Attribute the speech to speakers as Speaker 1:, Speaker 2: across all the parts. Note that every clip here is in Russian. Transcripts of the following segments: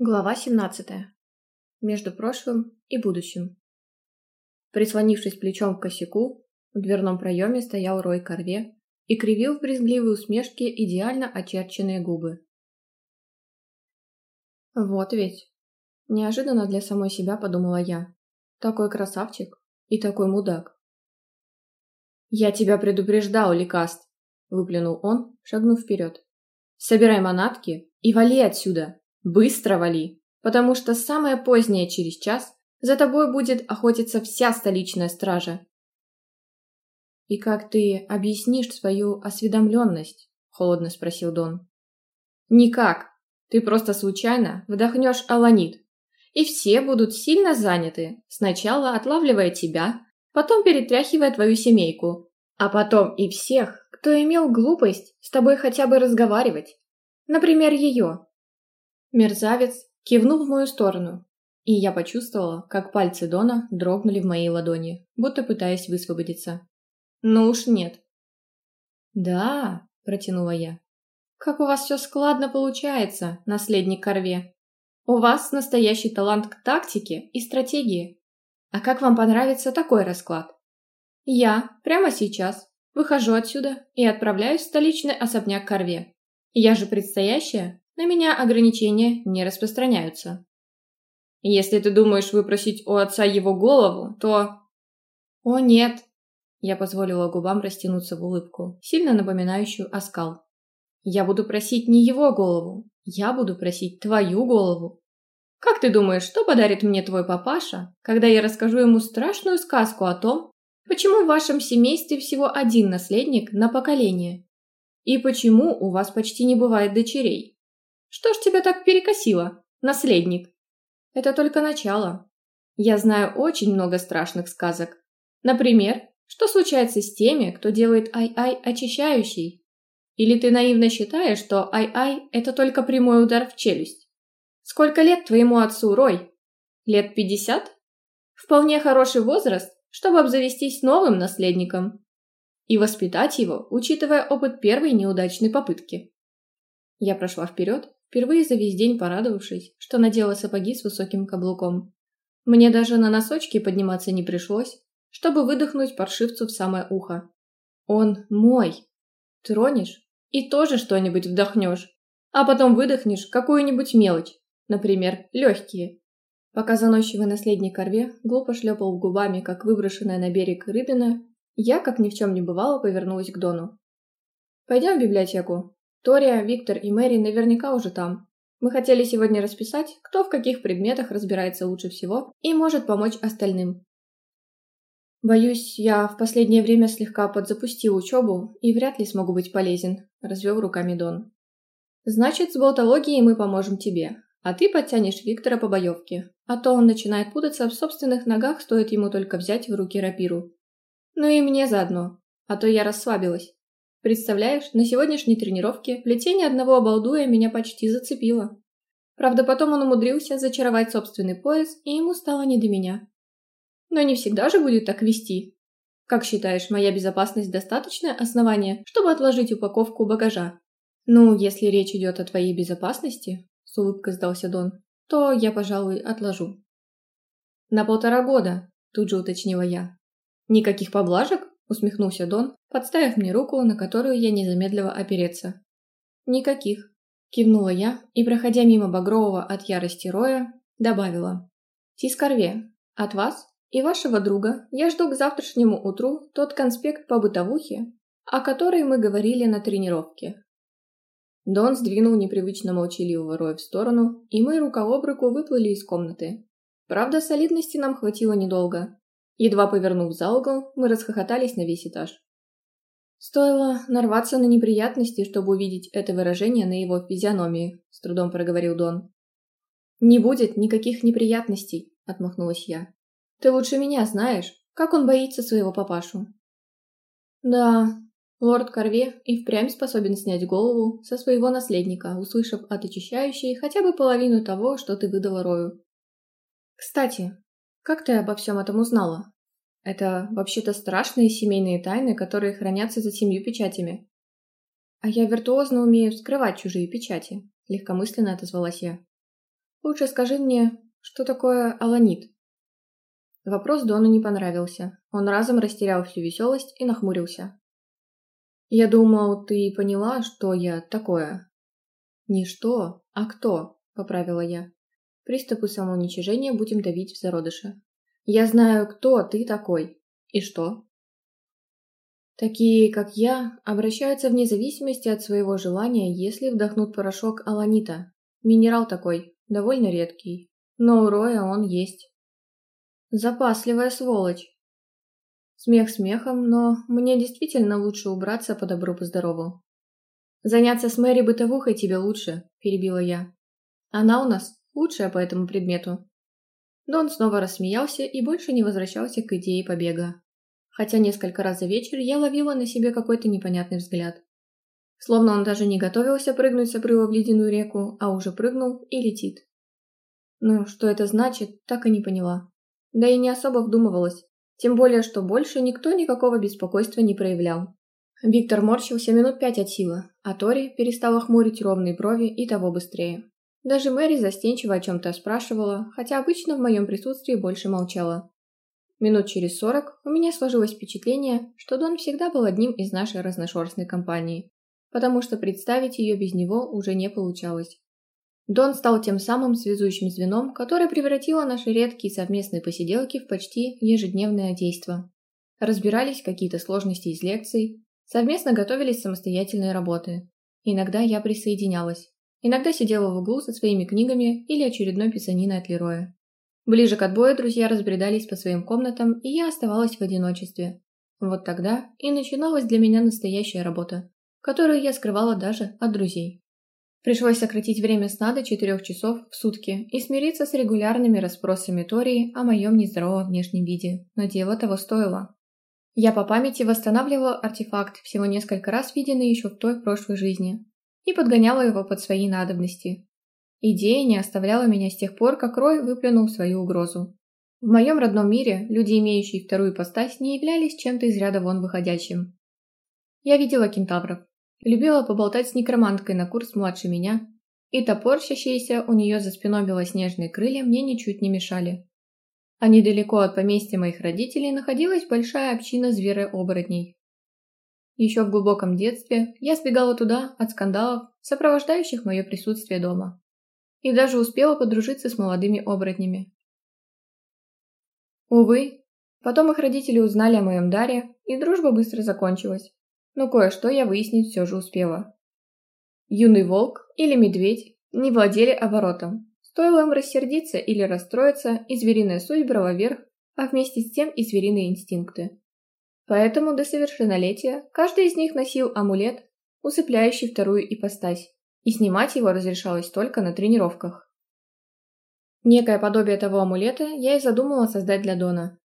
Speaker 1: Глава 17. Между прошлым и будущим. Прислонившись плечом к косяку, в дверном проеме стоял Рой Корве и кривил в брезгливой усмешке идеально очерченные губы. Вот ведь. Неожиданно для самой себя подумала я. Такой красавчик и такой мудак. «Я тебя предупреждал, Ликаст!» – выплюнул он, шагнув вперед. «Собирай манатки и вали отсюда!» Быстро вали, потому что самое позднее через час за тобой будет охотиться вся столичная стража. «И как ты объяснишь свою осведомленность?» – холодно спросил Дон. «Никак. Ты просто случайно вдохнешь аланит, и все будут сильно заняты, сначала отлавливая тебя, потом перетряхивая твою семейку, а потом и всех, кто имел глупость с тобой хотя бы разговаривать. Например, ее. Мерзавец кивнул в мою сторону, и я почувствовала, как пальцы Дона дрогнули в моей ладони, будто пытаясь высвободиться. Ну уж нет. «Да», – протянула я. «Как у вас все складно получается, наследник Корве. У вас настоящий талант к тактике и стратегии. А как вам понравится такой расклад? Я прямо сейчас выхожу отсюда и отправляюсь в столичный особняк Корве. Я же предстоящая на меня ограничения не распространяются. Если ты думаешь выпросить у отца его голову, то... О, нет. Я позволила губам растянуться в улыбку, сильно напоминающую оскал. Я буду просить не его голову, я буду просить твою голову. Как ты думаешь, что подарит мне твой папаша, когда я расскажу ему страшную сказку о том, почему в вашем семействе всего один наследник на поколение? И почему у вас почти не бывает дочерей? Что ж тебя так перекосило, наследник? Это только начало. Я знаю очень много страшных сказок. Например, что случается с теми, кто делает ай-ай очищающий? Или ты наивно считаешь, что ай-ай – это только прямой удар в челюсть? Сколько лет твоему отцу, Рой? Лет пятьдесят? Вполне хороший возраст, чтобы обзавестись новым наследником и воспитать его, учитывая опыт первой неудачной попытки. Я прошла вперед, впервые за весь день порадовавшись, что надела сапоги с высоким каблуком. Мне даже на носочки подниматься не пришлось, чтобы выдохнуть паршивцу в самое ухо. Он мой. Тронешь и тоже что-нибудь вдохнешь, а потом выдохнешь какую-нибудь мелочь, например, легкие. Пока заносчивый наследник Корве глупо шлепал губами, как выброшенная на берег рыбина, я, как ни в чем не бывало, повернулась к Дону. «Пойдем в библиотеку. Тория, Виктор и Мэри наверняка уже там. Мы хотели сегодня расписать, кто в каких предметах разбирается лучше всего и может помочь остальным. Боюсь, я в последнее время слегка подзапустил учебу и вряд ли смогу быть полезен, развел руками Дон. Значит, с болтологией мы поможем тебе, а ты подтянешь Виктора по боевке, а то он начинает путаться в собственных ногах, стоит ему только взять в руки рапиру. Ну и мне заодно, а то я расслабилась. Представляешь, на сегодняшней тренировке плетение одного обалдуя меня почти зацепило. Правда, потом он умудрился зачаровать собственный пояс, и ему стало не до меня. Но не всегда же будет так вести. Как считаешь, моя безопасность достаточное основание, чтобы отложить упаковку багажа? Ну, если речь идет о твоей безопасности, с улыбкой сдался Дон, то я, пожалуй, отложу. На полтора года, тут же уточнила я. Никаких поблажек? Усмехнулся Дон, подставив мне руку, на которую я не замедлила опереться. «Никаких», – кивнула я и, проходя мимо Багрового от ярости Роя, добавила. «Тискорве, от вас и вашего друга я жду к завтрашнему утру тот конспект по бытовухе, о которой мы говорили на тренировке». Дон сдвинул непривычно молчаливого Роя в сторону, и мы рука об руку выплыли из комнаты. Правда, солидности нам хватило недолго. Едва повернув за угол, мы расхохотались на весь этаж. Стоило нарваться на неприятности, чтобы увидеть это выражение на его физиономии, с трудом проговорил Дон. Не будет никаких неприятностей, отмахнулась я. Ты лучше меня знаешь, как он боится своего папашу. Да, лорд Корве и впрямь способен снять голову со своего наследника, услышав от очищающей хотя бы половину того, что ты выдала Рою. Кстати, как ты обо всем этом узнала? Это вообще-то страшные семейные тайны, которые хранятся за семью печатями. А я виртуозно умею скрывать чужие печати, легкомысленно отозвалась я. Лучше скажи мне, что такое аланит?» Вопрос Дону не понравился. Он разом растерял всю веселость и нахмурился. «Я думал, ты поняла, что я такое». «Не что, а кто», — поправила я. «Приступы самоуничижения будем давить в зародыше. Я знаю, кто ты такой. И что?» Такие, как я, обращаются вне зависимости от своего желания, если вдохнут порошок аланита. Минерал такой, довольно редкий. Но у Роя он есть. Запасливая сволочь. Смех смехом, но мне действительно лучше убраться по добру по здорову. «Заняться с Мэри бытовухой тебе лучше», – перебила я. «Она у нас лучшая по этому предмету». Дон снова рассмеялся и больше не возвращался к идее побега. Хотя несколько раз за вечер я ловила на себе какой-то непонятный взгляд. Словно он даже не готовился прыгнуть с обрыва в ледяную реку, а уже прыгнул и летит. Ну, что это значит, так и не поняла. Да и не особо вдумывалась, тем более, что больше никто никакого беспокойства не проявлял. Виктор морщился минут пять от силы, а Тори перестала хмурить ровные брови и того быстрее. Даже Мэри застенчиво о чем-то спрашивала, хотя обычно в моем присутствии больше молчала. Минут через сорок у меня сложилось впечатление, что Дон всегда был одним из нашей разношерстной компании, потому что представить ее без него уже не получалось. Дон стал тем самым связующим звеном, которое превратило наши редкие совместные посиделки в почти ежедневное действо. Разбирались какие-то сложности из лекций, совместно готовились самостоятельные работы. Иногда я присоединялась. Иногда сидела в углу со своими книгами или очередной писаниной от Лероя. Ближе к отбою друзья разбредались по своим комнатам, и я оставалась в одиночестве. Вот тогда и начиналась для меня настоящая работа, которую я скрывала даже от друзей. Пришлось сократить время сна до четырех часов в сутки и смириться с регулярными расспросами Тории о моем нездоровом внешнем виде, но дело того стоило. Я по памяти восстанавливала артефакт, всего несколько раз виденный еще в той прошлой жизни, и подгоняла его под свои надобности. Идея не оставляла меня с тех пор, как Рой выплюнул свою угрозу. В моем родном мире люди, имеющие вторую постась, не являлись чем-то из ряда вон выходящим. Я видела кентавров, Любила поболтать с некроманткой на курс младше меня, и топорщащиеся у нее за спиной белоснежные крылья мне ничуть не мешали. А недалеко от поместья моих родителей находилась большая община зверооборотней. Еще в глубоком детстве я сбегала туда от скандалов, сопровождающих мое присутствие дома. И даже успела подружиться с молодыми оборотнями. Увы, потом их родители узнали о моем даре, и дружба быстро закончилась но кое-что я выяснить все же успела. Юный волк или медведь не владели оборотом. Стоило им рассердиться или расстроиться, и звериная суть брала верх, а вместе с тем и звериные инстинкты. Поэтому до совершеннолетия каждый из них носил амулет, усыпляющий вторую ипостась, и снимать его разрешалось только на тренировках. Некое подобие того амулета я и задумала создать для Дона,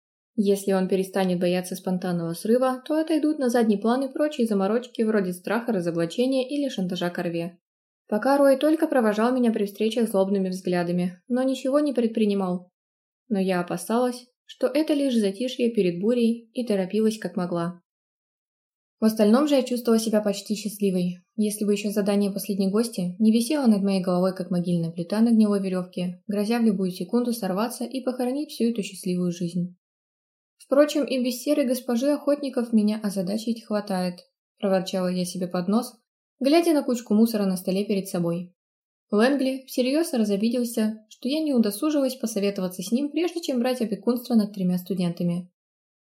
Speaker 1: если он перестанет бояться спонтанного срыва, то отойдут на задний план и прочие заморочки вроде страха, разоблачения или шантажа корве. Пока Рой только провожал меня при встречах злобными взглядами, но ничего не предпринимал. Но я опасалась, что это лишь затишье перед бурей и торопилась как могла. В остальном же я чувствовала себя почти счастливой, если бы еще задание последней гости не висело над моей головой, как могильная плита на гнилой веревке, грозя в любую секунду сорваться и похоронить всю эту счастливую жизнь. Впрочем, и без серой госпожи охотников меня озадачить хватает, проворчала я себе под нос, глядя на кучку мусора на столе перед собой. Лэнгли всерьез разобиделся, что я не удосужилась посоветоваться с ним, прежде чем брать опекунство над тремя студентами.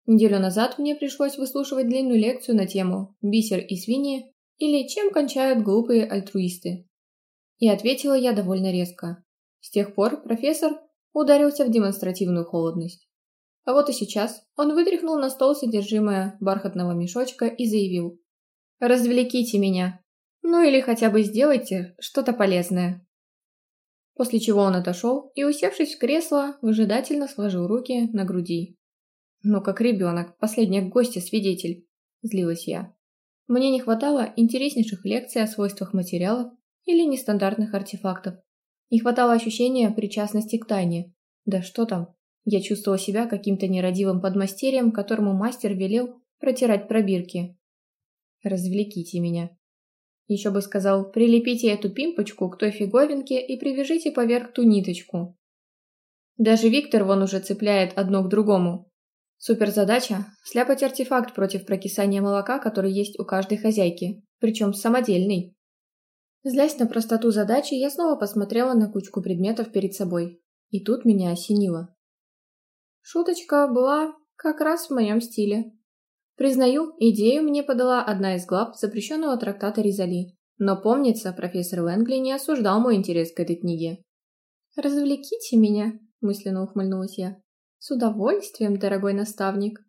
Speaker 1: Неделю назад мне пришлось выслушивать длинную лекцию на тему «Бисер и свиньи» или «Чем кончают глупые альтруисты». И ответила я довольно резко. С тех пор профессор ударился в демонстративную холодность. А вот и сейчас он вытряхнул на стол содержимое бархатного мешочка и заявил. «Развлеките меня. Ну или хотя бы сделайте что-то полезное». После чего он отошел и, усевшись в кресло, выжидательно сложил руки на груди. «Ну, как ребенок, последняя гостья свидетель», – злилась я. Мне не хватало интереснейших лекций о свойствах материалов или нестандартных артефактов. Не хватало ощущения причастности к тайне. Да что там, я чувствовала себя каким-то нерадивым подмастерьем, которому мастер велел протирать пробирки. «Развлеките меня». Еще бы сказал, прилепите эту пимпочку к той фиговинке и привяжите поверх ту ниточку. Даже Виктор вон уже цепляет одно к другому. Суперзадача – сляпать артефакт против прокисания молока, который есть у каждой хозяйки, причем самодельный. Злясь на простоту задачи, я снова посмотрела на кучку предметов перед собой. И тут меня осенило. Шуточка была как раз в моем стиле. Признаю, идею мне подала одна из глав запрещенного трактата Ризали. Но помнится, профессор Лэнгли не осуждал мой интерес к этой книге. «Развлеките меня», – мысленно ухмыльнулась я. «С удовольствием, дорогой наставник».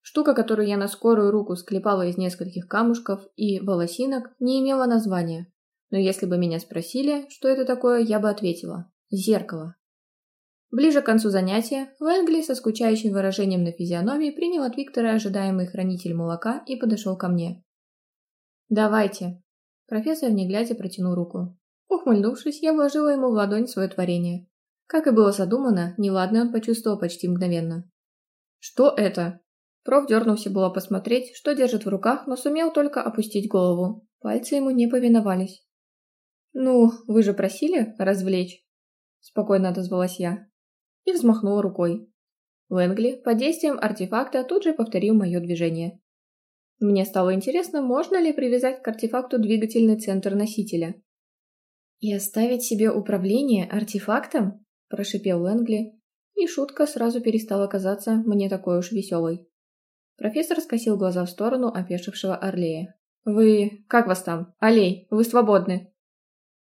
Speaker 1: Штука, которую я на скорую руку склепала из нескольких камушков и волосинок, не имела названия. Но если бы меня спросили, что это такое, я бы ответила. Зеркало. Ближе к концу занятия Лэнгли со скучающим выражением на физиономии принял от Виктора ожидаемый хранитель молока и подошел ко мне. «Давайте». Профессор, не глядя, протянул руку. Ухмыльнувшись, я вложила ему в ладонь свое творение. Как и было задумано, неладное он почувствовал почти мгновенно. «Что это?» Проф дернулся было посмотреть, что держит в руках, но сумел только опустить голову. Пальцы ему не повиновались. «Ну, вы же просили развлечь?» Спокойно отозвалась я и взмахнула рукой. Лэнгли под действием артефакта тут же повторил мое движение. Мне стало интересно, можно ли привязать к артефакту двигательный центр носителя. «И оставить себе управление артефактом?» – прошипел Лэнгли, и шутка сразу перестала казаться мне такой уж веселой. Профессор скосил глаза в сторону опешившего Орлея. «Вы... как вас там? Аллей, вы свободны!»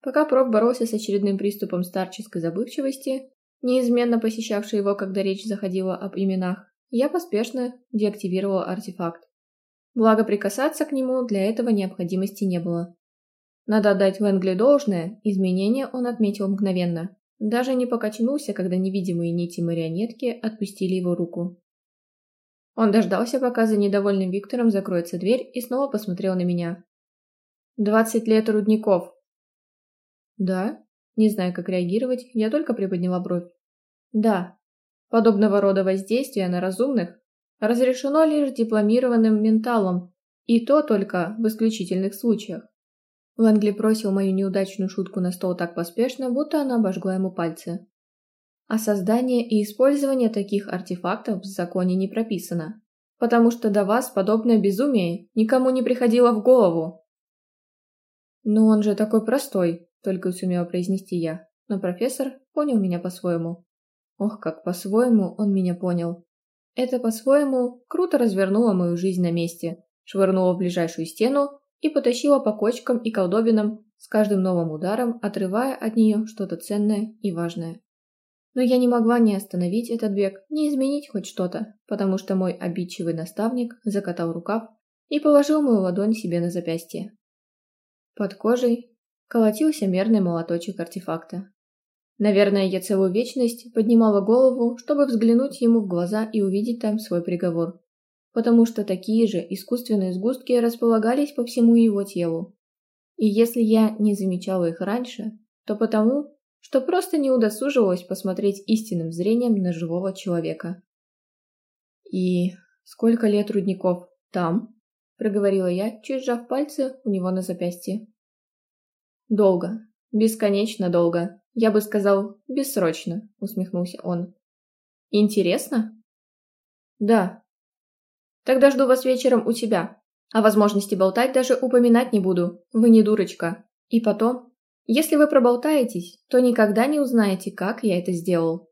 Speaker 1: Пока проф боролся с очередным приступом старческой забывчивости, неизменно посещавший его, когда речь заходила об именах, я поспешно деактивировала артефакт. Благо прикасаться к нему для этого необходимости не было. Надо отдать Лэнгли должное, изменения он отметил мгновенно. Даже не покачнулся, когда невидимые нити марионетки отпустили его руку. Он дождался, пока за недовольным Виктором закроется дверь, и снова посмотрел на меня. «Двадцать лет рудников». «Да?» Не зная, как реагировать, я только приподняла бровь. Да, подобного рода воздействие на разумных разрешено лишь дипломированным менталом, и то только в исключительных случаях. Лэнгли бросил мою неудачную шутку на стол так поспешно, будто она обожгла ему пальцы. А создание и использование таких артефактов в законе не прописано, потому что до вас подобное безумие никому не приходило в голову. «Но он же такой простой», только сумела произнести я, но профессор понял меня по-своему. Ох, как по-своему он меня понял. Это по-своему круто развернуло мою жизнь на месте, швырнуло в ближайшую стену и потащило по кочкам и колдобинам, с каждым новым ударом отрывая от нее что-то ценное и важное. Но я не могла ни остановить этот бег, ни изменить хоть что-то, потому что мой обидчивый наставник закатал рукав и положил мою ладонь себе на запястье. Под кожей колотился мерный молоточек артефакта. Наверное, я целую вечность поднимала голову, чтобы взглянуть ему в глаза и увидеть там свой приговор. Потому что такие же искусственные сгустки располагались по всему его телу. И если я не замечала их раньше, то потому, что просто не удосуживалась посмотреть истинным зрением на живого человека. «И сколько лет рудников там?» – проговорила я, чуть сжав пальцы у него на запястье. «Долго. Бесконечно долго. Я бы сказал, бессрочно», — усмехнулся он. «Интересно?» «Да». «Тогда жду вас вечером у тебя. О возможности болтать даже упоминать не буду. Вы не дурочка. И потом, если вы проболтаетесь, то никогда не узнаете, как я это сделал».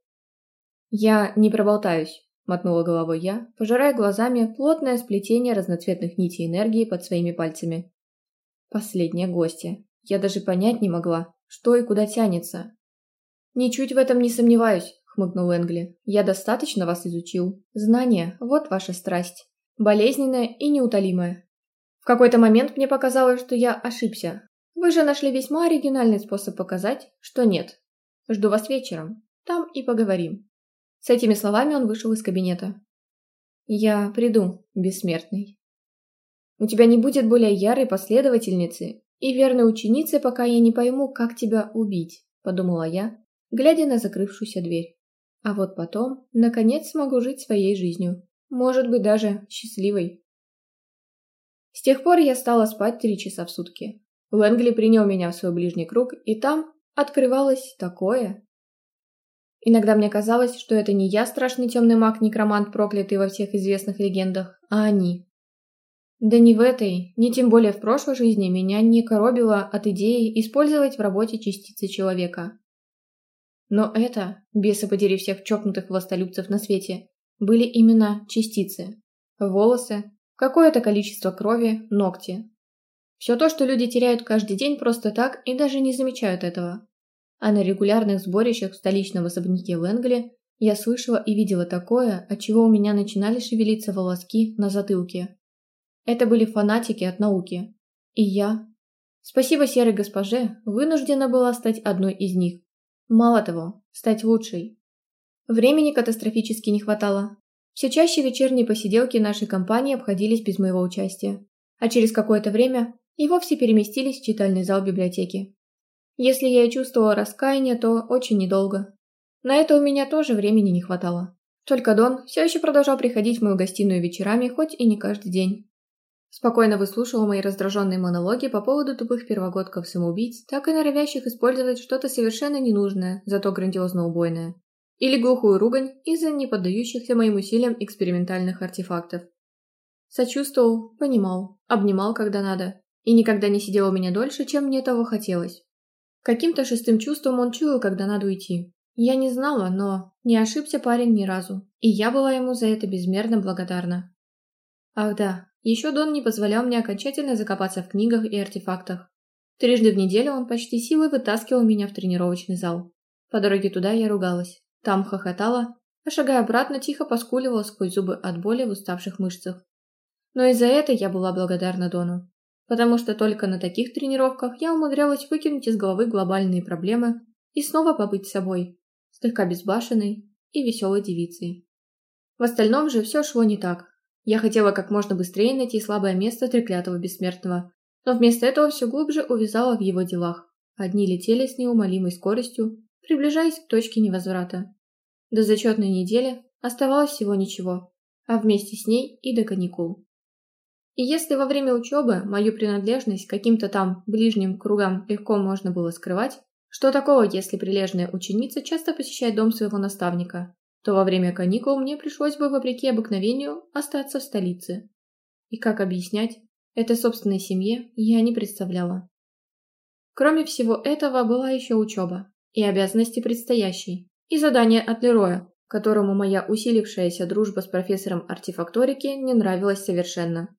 Speaker 1: «Я не проболтаюсь», — мотнула головой я, пожирая глазами плотное сплетение разноцветных нитей энергии под своими пальцами. Последняя гостья. Я даже понять не могла, что и куда тянется. «Ничуть в этом не сомневаюсь», — хмыкнул Энгли. «Я достаточно вас изучил. Знание — вот ваша страсть. Болезненная и неутолимая. В какой-то момент мне показалось, что я ошибся. Вы же нашли весьма оригинальный способ показать, что нет. Жду вас вечером. Там и поговорим». С этими словами он вышел из кабинета. «Я приду, бессмертный. У тебя не будет более ярой последовательницы и верной ученицы, пока я не пойму, как тебя убить», – подумала я, глядя на закрывшуюся дверь. А вот потом, наконец, смогу жить своей жизнью. Может быть, даже счастливой. С тех пор я стала спать три часа в сутки. Лэнгли принял меня в свой ближний круг, и там открывалось такое. Иногда мне казалось, что это не я страшный темный маг-некромант, проклятый во всех известных легендах, а они. Да ни в этой, ни тем более в прошлой жизни меня не коробило от идеи использовать в работе частицы человека. Но это, бесы подери всех чокнутых властолюбцев на свете, были именно частицы. Волосы, какое-то количество крови, ногти. Все то, что люди теряют каждый день просто так и даже не замечают этого. А на регулярных сборищах в столичном особняке Лэнгли я слышала и видела такое, от чего у меня начинали шевелиться волоски на затылке. Это были фанатики от науки. И я, спасибо серой госпоже, вынуждена была стать одной из них. Мало того, стать лучшей. Времени катастрофически не хватало. Все чаще вечерние посиделки нашей компании обходились без моего участия. А через какое-то время и вовсе переместились в читальный зал библиотеки. Если я и чувствовала раскаяние, то очень недолго. На это у меня тоже времени не хватало. Только Дон все еще продолжал приходить в мою гостиную вечерами, хоть и не каждый день. Спокойно выслушивал мои раздраженные монологи по поводу тупых первогодков-самоубийц, так и норовящих использовать что-то совершенно ненужное, зато грандиозно убойное. Или глухую ругань из-за неподдающихся моим усилиям экспериментальных артефактов. Сочувствовал, понимал, обнимал, когда надо, и никогда не сидел у меня дольше, чем мне того хотелось. Каким-то шестым чувством он чуял, когда надо уйти. Я не знала, но не ошибся парень ни разу, и я была ему за это безмерно благодарна. Ах да, еще Дон не позволял мне окончательно закопаться в книгах и артефактах. Трижды в неделю он почти силой вытаскивал меня в тренировочный зал. По дороге туда я ругалась, там хохотала, а шагая обратно тихо поскуливала сквозь зубы от боли в уставших мышцах. Но и за это я была благодарна Дону потому что только на таких тренировках я умудрялась выкинуть из головы глобальные проблемы и снова побыть собой, слегка безбашенной и веселой девицей. В остальном же все шло не так. Я хотела как можно быстрее найти слабое место треклятого бессмертного, но вместо этого все глубже увязала в его делах. Одни летели с неумолимой скоростью, приближаясь к точке невозврата. До зачетной недели оставалось всего ничего, а вместе с ней и до каникул. И если во время учебы мою принадлежность каким-то там ближним кругам легко можно было скрывать, что такого, если прилежная ученица часто посещает дом своего наставника, то во время каникул мне пришлось бы, вопреки обыкновению, остаться в столице. И как объяснять это собственной семье, я не представляла. Кроме всего этого была еще учеба, и обязанности предстоящей, и задание от Лероя, которому моя усилившаяся дружба с профессором артефакторики не нравилась совершенно.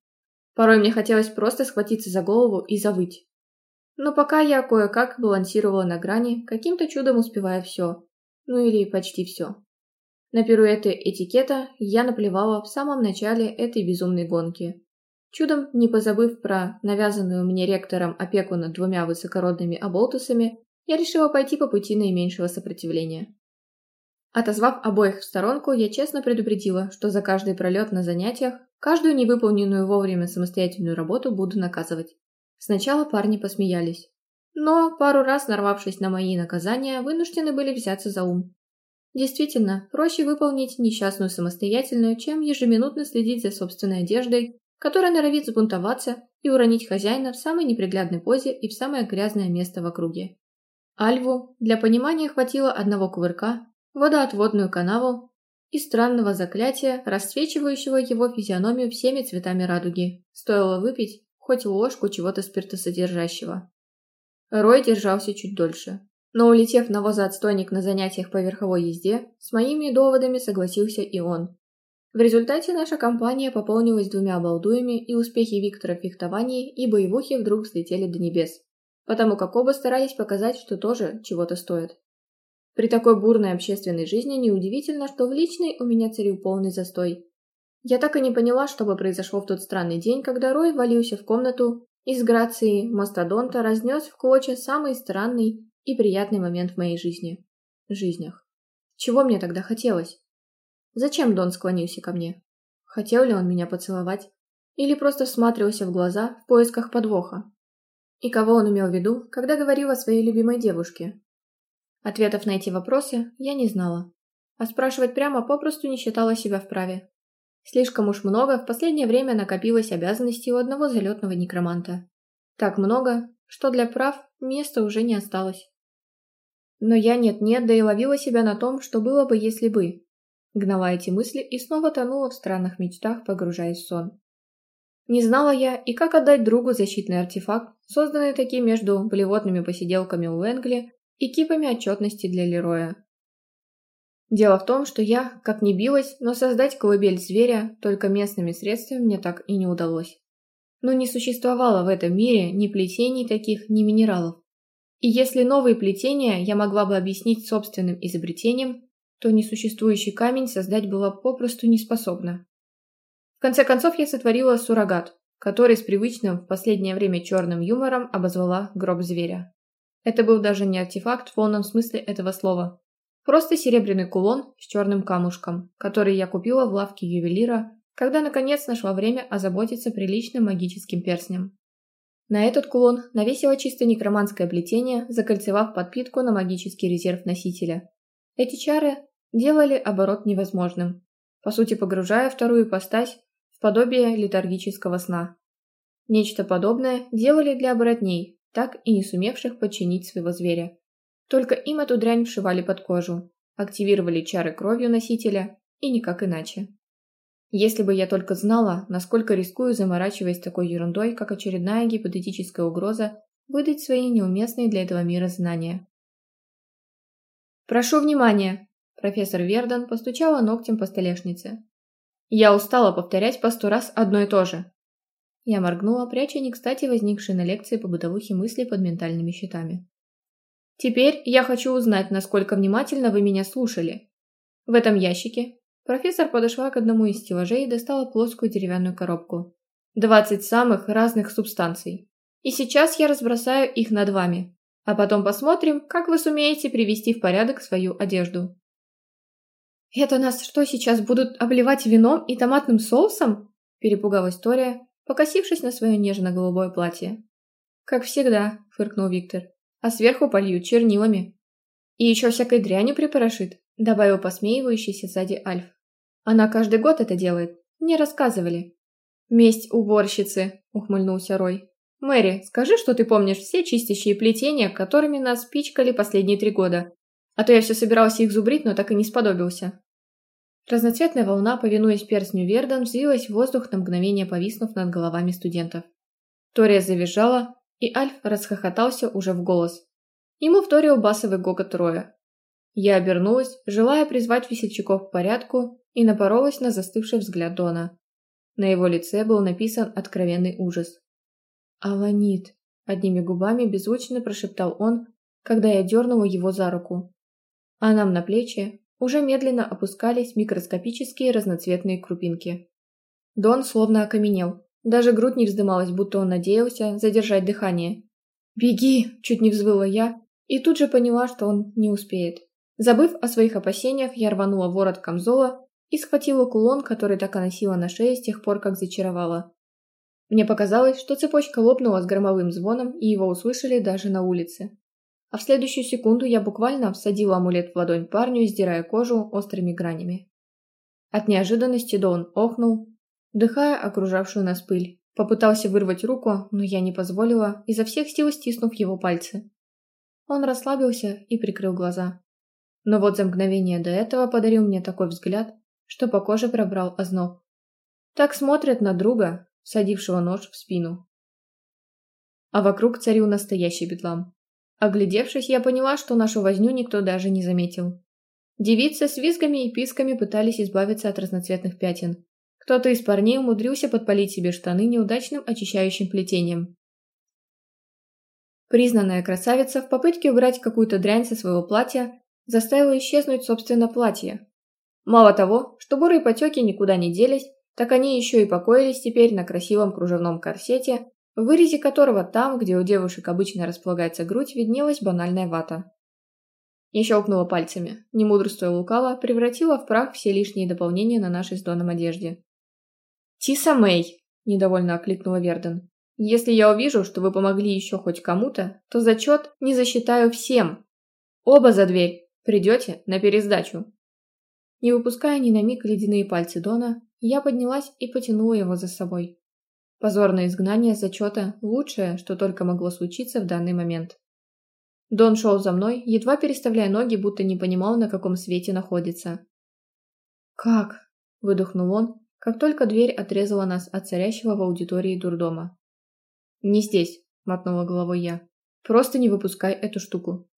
Speaker 1: Порой мне хотелось просто схватиться за голову и завыть. Но пока я кое-как балансировала на грани, каким-то чудом успевая все. Ну или почти все. На пируэты этикета я наплевала в самом начале этой безумной гонки. Чудом не позабыв про навязанную мне ректором опеку над двумя высокородными оболтусами, я решила пойти по пути наименьшего сопротивления. Отозвав обоих в сторонку, я честно предупредила, что за каждый пролет на занятиях, каждую невыполненную вовремя самостоятельную работу буду наказывать. Сначала парни посмеялись. Но, пару раз нарвавшись на мои наказания, вынуждены были взяться за ум. Действительно, проще выполнить несчастную самостоятельную, чем ежеминутно следить за собственной одеждой, которая норовит сбунтоваться и уронить хозяина в самой неприглядной позе и в самое грязное место в округе. Альву для понимания хватило одного кувырка, водоотводную канаву и странного заклятия, расцвечивающего его физиономию всеми цветами радуги. Стоило выпить хоть ложку чего-то спиртосодержащего. Рой держался чуть дольше. Но улетев на возоотстойник на занятиях по верховой езде, с моими доводами согласился и он. В результате наша компания пополнилась двумя балдуями, и успехи Виктора в фехтовании и боевухе вдруг взлетели до небес, потому как оба старались показать, что тоже чего-то стоят. При такой бурной общественной жизни неудивительно, что в личной у меня царил полный застой. Я так и не поняла, что бы произошло в тот странный день, когда Рой валился в комнату и с грацией мастодонта разнес в клочья самый странный и приятный момент в моей жизни. Жизнях. Чего мне тогда хотелось? Зачем Дон склонился ко мне? Хотел ли он меня поцеловать? Или просто всматривался в глаза в поисках подвоха? И кого он имел в виду, когда говорил о своей любимой девушке, Ответов на эти вопросы я не знала, а спрашивать прямо попросту не считала себя вправе. Слишком уж много в последнее время накопилось обязанностей у одного залетного некроманта. Так много, что для прав места уже не осталось. Но я нет-нет, да и ловила себя на том, что было бы, если бы. Гнала эти мысли и снова тонула в странных мечтах, погружаясь в сон. Не знала я и как отдать другу защитный артефакт, созданный таким между блевотными посиделками у Энгли и кипами отчетности для Лероя. Дело в том, что я, как ни билась, но создать колыбель зверя только местными средствами мне так и не удалось. Но не существовало в этом мире ни плетений таких, ни минералов. И если новые плетения я могла бы объяснить собственным изобретением, то несуществующий камень создать была попросту не способна. В конце концов я сотворила суррогат, который с привычным в последнее время черным юмором обозвала гроб зверя. Это был даже не артефакт в полном смысле этого слова. Просто серебряный кулон с черным камушком, который я купила в лавке ювелира, когда наконец нашла время озаботиться приличным магическим перстнем. На этот кулон навесила чисто некроманское плетение, закольцевав подпитку на магический резерв носителя. Эти чары делали оборот невозможным, по сути погружая вторую ипостась в подобие летаргического сна. Нечто подобное делали для оборотней, так и не сумевших подчинить своего зверя. Только им эту дрянь вшивали под кожу, активировали чары кровью носителя и никак иначе. Если бы я только знала, насколько рискую, заморачиваясь такой ерундой, как очередная гипотетическая угроза, выдать свои неуместные для этого мира знания. «Прошу внимания!» Профессор Вердон постучала ногтем по столешнице. «Я устала повторять по сто раз одно и то же!» Я моргнула, пряча не кстати возникшие на лекции по бытовухе мысли под ментальными щитами. «Теперь я хочу узнать, насколько внимательно вы меня слушали. В этом ящике Профессор подошла к одному из стеллажей и достала плоскую деревянную коробку. «Двадцать самых разных субстанций. И сейчас я разбросаю их над вами. А потом посмотрим, как вы сумеете привести в порядок свою одежду». «Это нас что, сейчас будут обливать вином и томатным соусом?» – перепугалась Тория, покосившись на свое нежно-голубое платье. «Как всегда», – фыркнул Виктор. «А сверху польют чернилами. И еще всякой дрянью припорошит добавил посмеивающийся сзади Альф. Она каждый год это делает. Мне рассказывали. Месть уборщицы, ухмыльнулся Рой. Мэри, скажи, что ты помнишь все чистящие плетения, которыми нас пичкали последние три года. А то я все собирался их зубрить, но так и не сподобился. Разноцветная волна, повинуясь перстню Вердан, взвилась в воздух на мгновение повиснув над головами студентов. Тория завизжала, и Альф расхохотался уже в голос. Ему вторил басовый гогот Роя. Я обернулась, желая призвать весельчаков к порядку, и напоролась на застывший взгляд Дона. На его лице был написан откровенный ужас. «Аланит!» – одними губами беззвучно прошептал он, когда я дернула его за руку. А нам на плечи уже медленно опускались микроскопические разноцветные крупинки. Дон словно окаменел, даже грудь не вздымалась, будто он надеялся задержать дыхание. «Беги!» – чуть не взвыла я, и тут же поняла, что он не успеет. Забыв о своих опасениях, я рванула ворот камзола и схватила кулон, который так и носила на шее с тех пор, как зачаровала. Мне показалось, что цепочка лопнула с громовым звоном, и его услышали даже на улице. А в следующую секунду я буквально всадила амулет в ладонь парню, издирая кожу острыми гранями. От неожиданности Дон охнул, вдыхая окружавшую нас пыль. Попытался вырвать руку, но я не позволила, изо всех сил стиснув его пальцы. Он расслабился и прикрыл глаза. Но вот за мгновение до этого подарил мне такой взгляд, что по коже пробрал озноб. Так смотрят на друга, садившего нож в спину. А вокруг царил настоящий бедлам. Оглядевшись, я поняла, что нашу возню никто даже не заметил. Девицы с визгами и писками пытались избавиться от разноцветных пятен. Кто-то из парней умудрился подпалить себе штаны неудачным очищающим плетением. Признанная красавица в попытке убрать какую-то дрянь со своего платья заставило исчезнуть собственно платье. Мало того, что бурые потеки никуда не делись, так они еще и покоились теперь на красивом кружевном корсете, в вырезе которого там, где у девушек обычно располагается грудь, виднелась банальная вата. Я щелкнула пальцами, не мудрствуя лукаво, превратила в прах все лишние дополнения на нашей с Доном одежде. «Тиса Мэй!» – недовольно окликнула Верден. «Если я увижу, что вы помогли еще хоть кому-то, то зачет не засчитаю всем. Оба за дверь!» Придете на пересдачу?» Не выпуская ни на миг ледяные пальцы Дона, я поднялась и потянула его за собой. Позорное изгнание зачета – лучшее, что только могло случиться в данный момент. Дон шел за мной, едва переставляя ноги, будто не понимал, на каком свете находится. «Как?» – выдохнул он, как только дверь отрезала нас от царящего в аудитории дурдома. «Не здесь», – мотнула головой я. «Просто не выпускай эту штуку».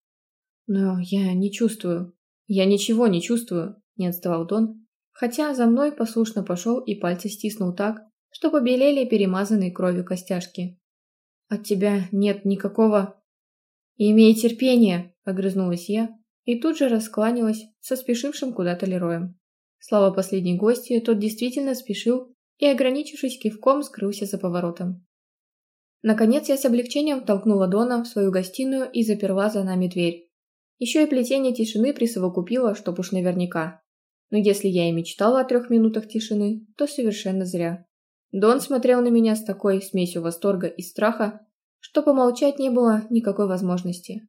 Speaker 1: «Но я не чувствую». «Я ничего не чувствую», – не отставал Дон, хотя за мной послушно пошел и пальцы стиснул так, что побелели перемазанные кровью костяшки. «От тебя нет никакого...» «Имей терпение!» – огрызнулась я и тут же раскланялась со спешившим куда-то Лероем. Слава последней гости, тот действительно спешил и, ограничившись кивком, скрылся за поворотом. Наконец я с облегчением толкнула Дона в свою гостиную и заперла за нами дверь. Еще и плетение тишины присовокупило, чтоб уж наверняка. Но если я и мечтала о трех минутах тишины, то совершенно зря. Дон смотрел на меня с такой смесью восторга и страха, что помолчать не было никакой возможности.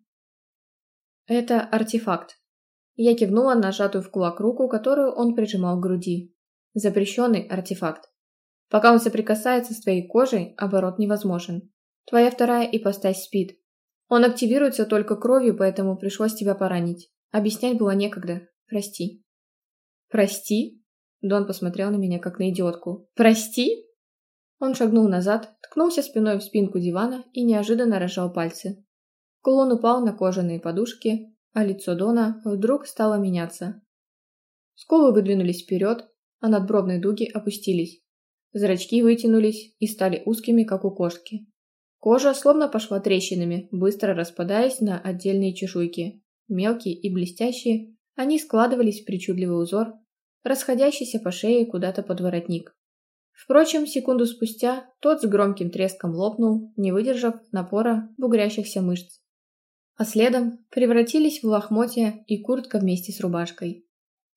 Speaker 1: Это артефакт. Я кивнула на сжатую в кулак руку, которую он прижимал к груди. Запрещенный артефакт. Пока он соприкасается с твоей кожей, оборот невозможен. Твоя вторая ипостась спит. Он активируется только кровью, поэтому пришлось тебя поранить. Объяснять было некогда. Прости. Прости? Дон посмотрел на меня, как на идиотку. Прости? Он шагнул назад, ткнулся спиной в спинку дивана и неожиданно разжал пальцы. Кулон упал на кожаные подушки, а лицо Дона вдруг стало меняться. Скулы выдвинулись вперед, а надбровные дуги опустились. Зрачки вытянулись и стали узкими, как у кошки. Кожа словно пошла трещинами, быстро распадаясь на отдельные чешуйки. Мелкие и блестящие, они складывались в причудливый узор, расходящийся по шее куда-то под воротник. Впрочем, секунду спустя тот с громким треском лопнул, не выдержав напора бугрящихся мышц. А следом превратились в лохмотья и куртка вместе с рубашкой.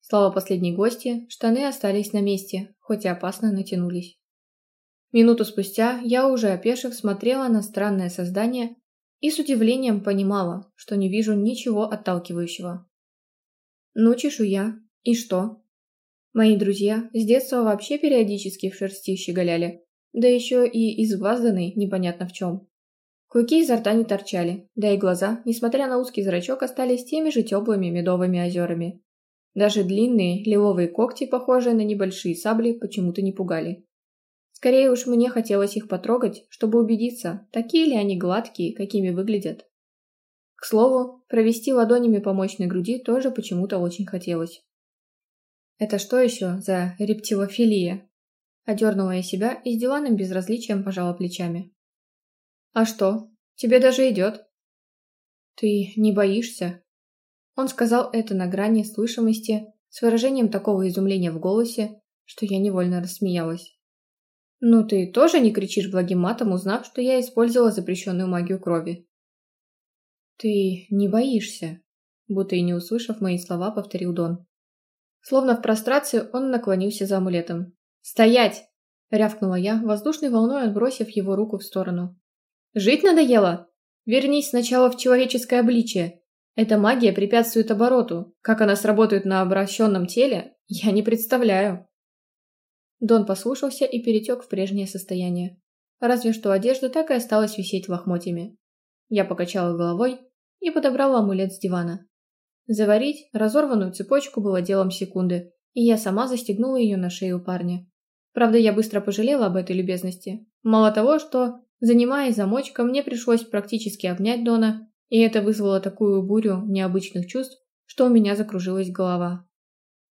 Speaker 1: Слава последней гости, штаны остались на месте, хоть и опасно натянулись. Минуту спустя я уже опешив смотрела на странное создание и с удивлением понимала, что не вижу ничего отталкивающего. Ну, чешуя. И что? Мои друзья с детства вообще периодически в шерсти щеголяли, да еще и изгвазданный непонятно в чем. Клыки изо рта не торчали, да и глаза, несмотря на узкий зрачок, остались теми же теплыми медовыми озерами. Даже длинные лиловые когти, похожие на небольшие сабли, почему-то не пугали. Скорее уж мне хотелось их потрогать, чтобы убедиться, такие ли они гладкие, какими выглядят. К слову, провести ладонями по мощной груди тоже почему-то очень хотелось. Это что еще за рептилофилия? Одернула я себя и с деланным безразличием пожала плечами. А что? Тебе даже идет. Ты не боишься? Он сказал это на грани слышимости, с выражением такого изумления в голосе, что я невольно рассмеялась. «Ну ты тоже не кричишь благим матом, узнав, что я использовала запрещенную магию крови?» «Ты не боишься?» Будто и не услышав мои слова, повторил Дон. Словно в прострации он наклонился за амулетом. «Стоять!» – рявкнула я, воздушной волной отбросив его руку в сторону. «Жить надоело? Вернись сначала в человеческое обличие. Эта магия препятствует обороту. Как она сработает на обращенном теле, я не представляю». Дон послушался и перетек в прежнее состояние. Разве что одежда так и осталась висеть лохмотьями. Я покачала головой и подобрала амулет с дивана. Заварить разорванную цепочку было делом секунды, и я сама застегнула ее на шею парня. Правда, я быстро пожалела об этой любезности. Мало того, что, занимаясь замочком, мне пришлось практически обнять Дона, и это вызвало такую бурю необычных чувств, что у меня закружилась голова.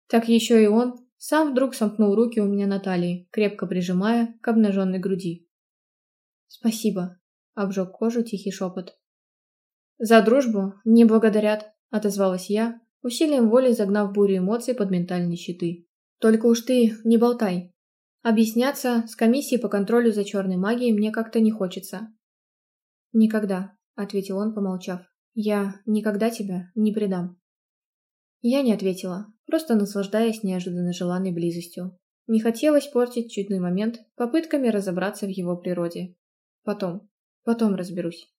Speaker 1: Так еще и он сам вдруг сомкнул руки у меня на талии, крепко прижимая к обнаженной груди. «Спасибо», — обжег кожу тихий шепот. «За дружбу не благодарят», – отозвалась я, усилием воли загнав бурю эмоций под ментальные щиты. «Только уж ты не болтай. Объясняться с комиссией по контролю за черной магией мне как-то не хочется». «Никогда», – ответил он, помолчав. «Я никогда тебя не предам». Я не ответила, просто наслаждаясь неожиданно желанной близостью. Не хотелось портить чудный момент попытками разобраться в его природе. Потом, потом разберусь.